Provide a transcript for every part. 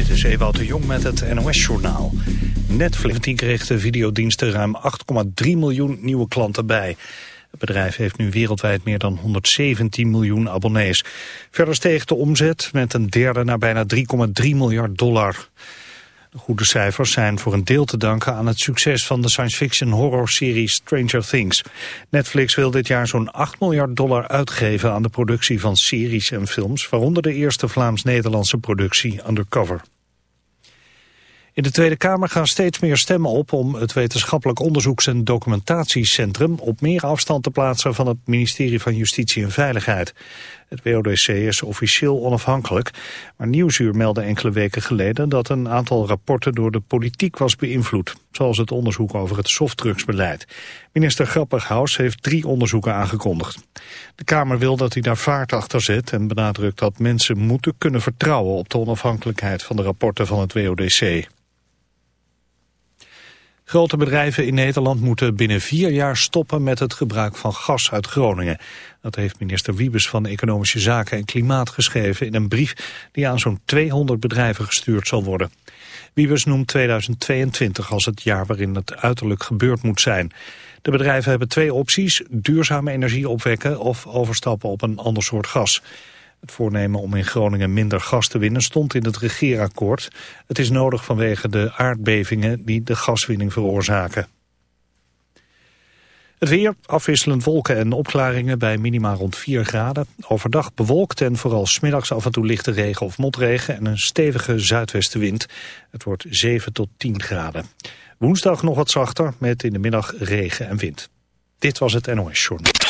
Dit is Ewout de Jong met het NOS-journaal. Netflix kreeg de videodiensten ruim 8,3 miljoen nieuwe klanten bij. Het bedrijf heeft nu wereldwijd meer dan 117 miljoen abonnees. Verder steeg de omzet met een derde naar bijna 3,3 miljard dollar. De goede cijfers zijn voor een deel te danken aan het succes van de science fiction horror serie Stranger Things. Netflix wil dit jaar zo'n 8 miljard dollar uitgeven aan de productie van series en films, waaronder de eerste Vlaams-Nederlandse productie Undercover. In de Tweede Kamer gaan steeds meer stemmen op om het Wetenschappelijk Onderzoeks- en Documentatiecentrum op meer afstand te plaatsen van het ministerie van Justitie en Veiligheid. Het WODC is officieel onafhankelijk, maar Nieuwsuur meldde enkele weken geleden dat een aantal rapporten door de politiek was beïnvloed, zoals het onderzoek over het softdrugsbeleid. Minister Grapperhaus heeft drie onderzoeken aangekondigd. De Kamer wil dat hij daar vaart achter zet en benadrukt dat mensen moeten kunnen vertrouwen op de onafhankelijkheid van de rapporten van het WODC. Grote bedrijven in Nederland moeten binnen vier jaar stoppen met het gebruik van gas uit Groningen. Dat heeft minister Wiebes van Economische Zaken en Klimaat geschreven in een brief die aan zo'n 200 bedrijven gestuurd zal worden. Wiebes noemt 2022 als het jaar waarin het uiterlijk gebeurd moet zijn. De bedrijven hebben twee opties, duurzame energie opwekken of overstappen op een ander soort gas. Het voornemen om in Groningen minder gas te winnen stond in het regeerakkoord. Het is nodig vanwege de aardbevingen die de gaswinning veroorzaken. Het weer, afwisselend wolken en opklaringen bij minima rond 4 graden. Overdag bewolkt en vooral smiddags af en toe lichte regen of motregen... en een stevige zuidwestenwind. Het wordt 7 tot 10 graden. Woensdag nog wat zachter met in de middag regen en wind. Dit was het NOS Journal.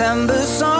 September song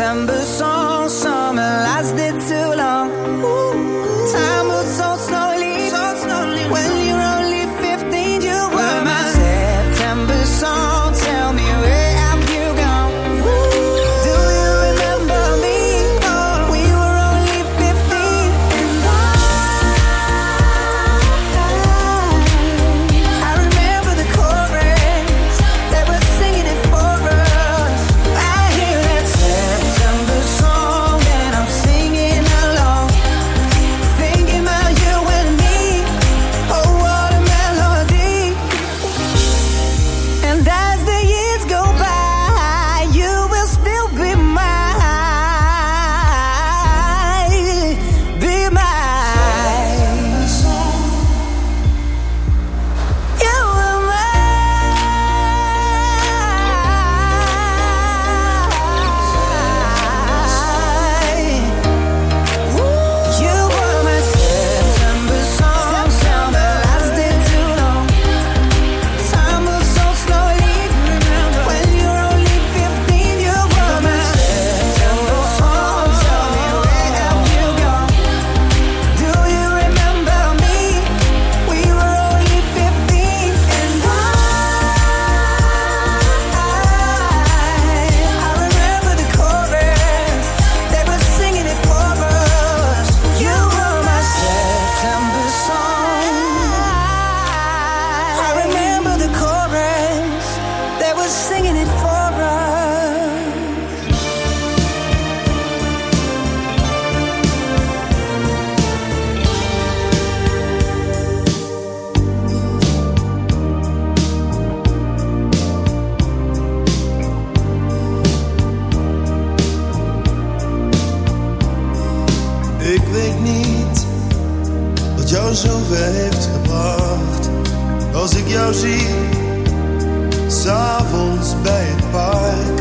September jou zoveel heeft gebracht. Als ik jou zie, s'avonds bij het park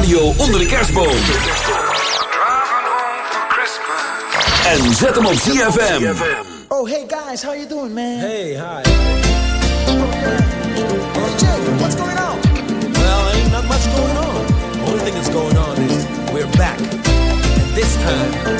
radio onder de kerstboom. En zet hem op ZFM. Oh, hey guys, how you doing, man? Hey, hi. Oh, Jay, what's going on? Well, ain't not much going on. The only thing that's going on is we're back. This time...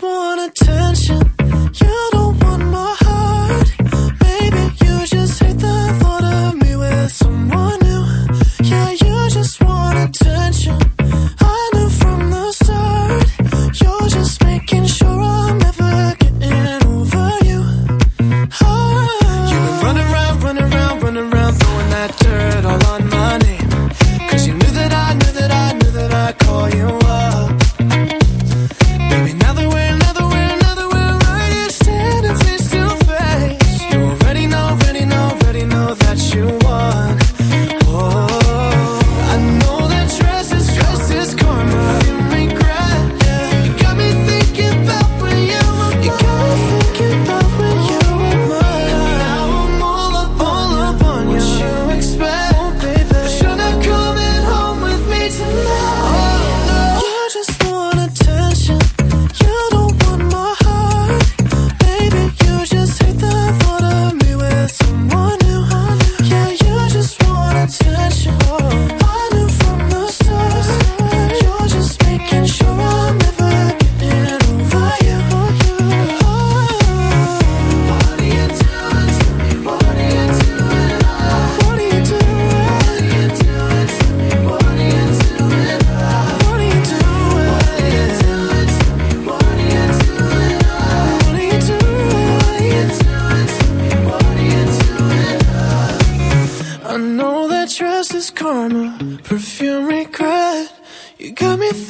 just wanna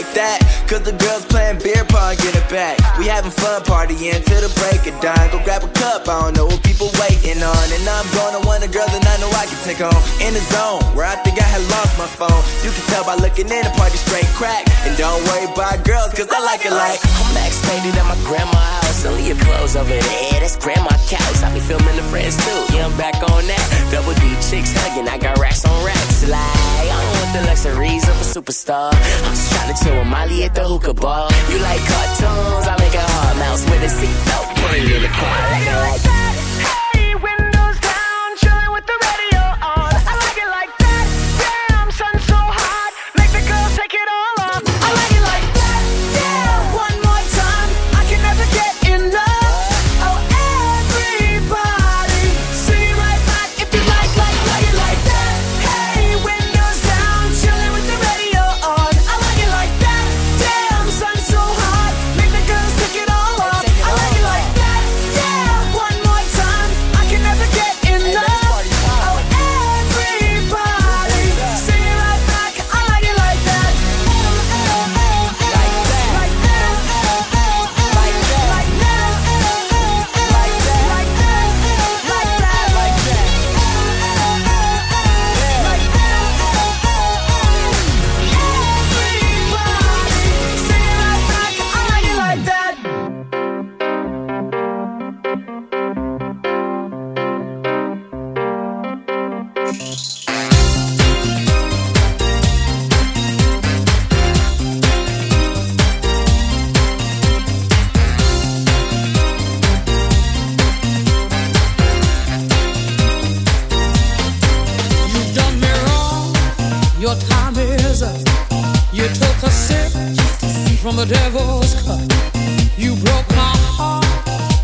like that. Cause the girls playing beer pong, get it back. We having fun partying till the break of dawn. Go grab a cup, I don't know what people waiting on. And I'm gonna want a girl that I know I can take home. In the zone, where I think I had lost my phone. You tell by looking in the party straight crack. And don't worry about girls, cause I like it like. I'm backstage at my grandma's house. Only your clothes over there. That's grandma couch. I be filming the friends too. Yeah, I'm back on that. Double D chicks hugging. I got racks on racks. Like, I don't want the luxuries of a superstar. I'm just trying to chill with Molly at the hookah bar. You like cartoons? I make a hard mouse with a seatbelt. Put it in the car. I like it like that. Hey, windows down, chilling with the radio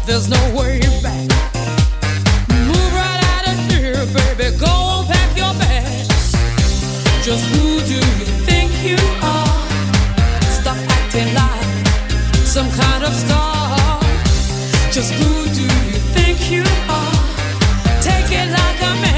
There's no way back. Move right out of here, baby. Go and pack your bags. Just who do you think you are? Stop acting like some kind of star. Just who do you think you are? Take it like a man,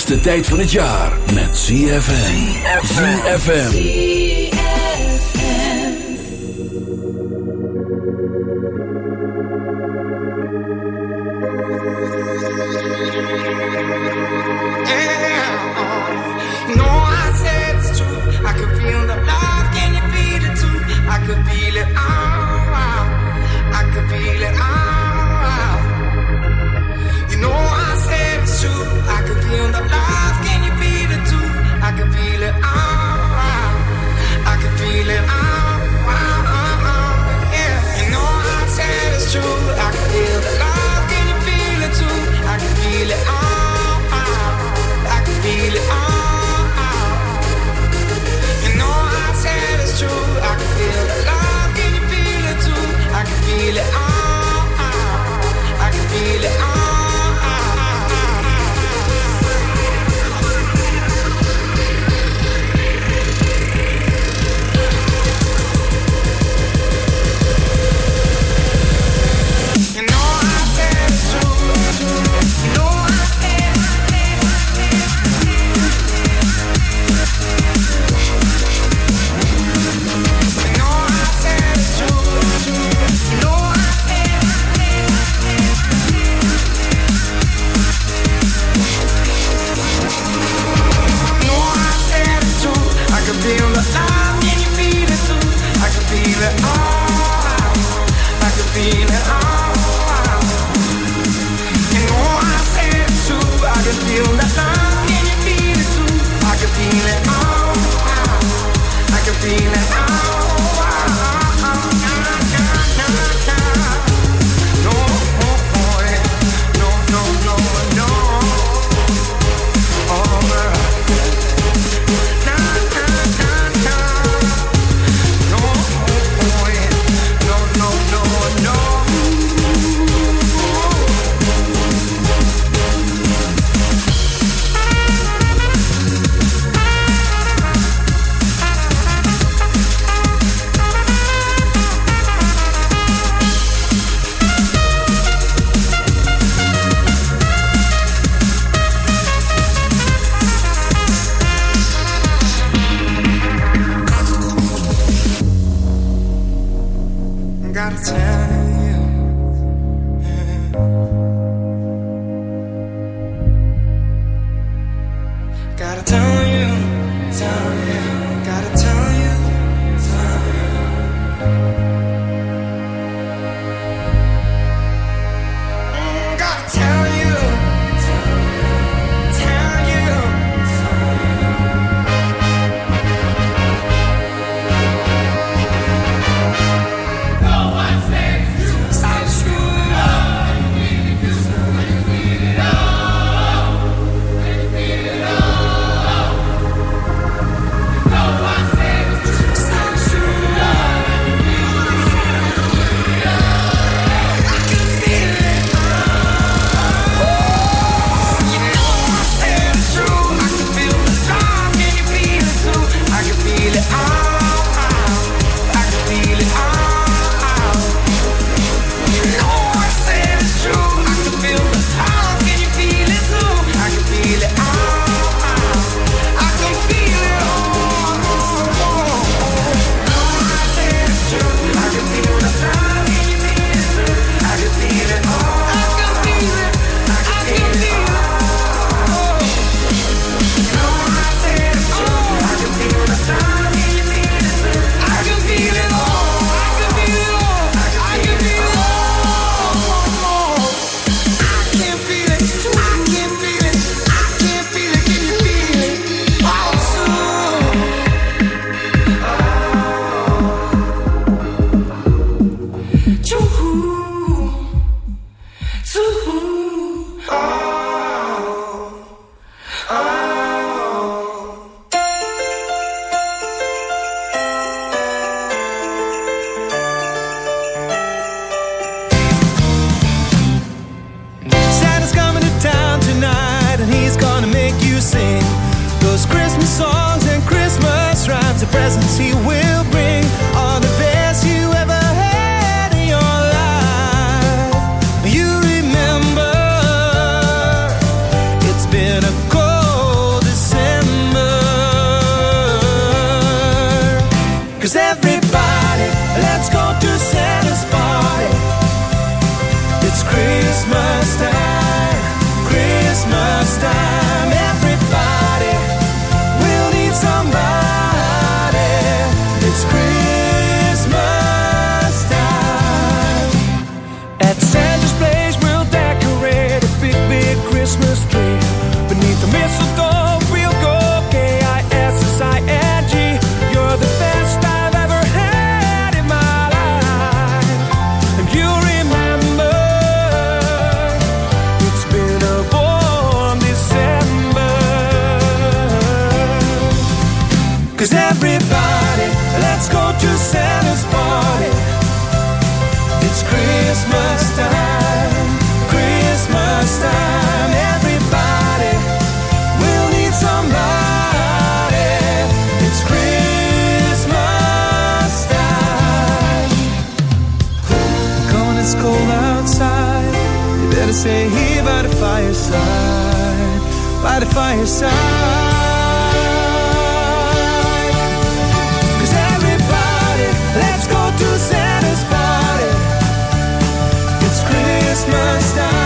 gezelligste tijd van het jaar met. ZFM. Christmas time,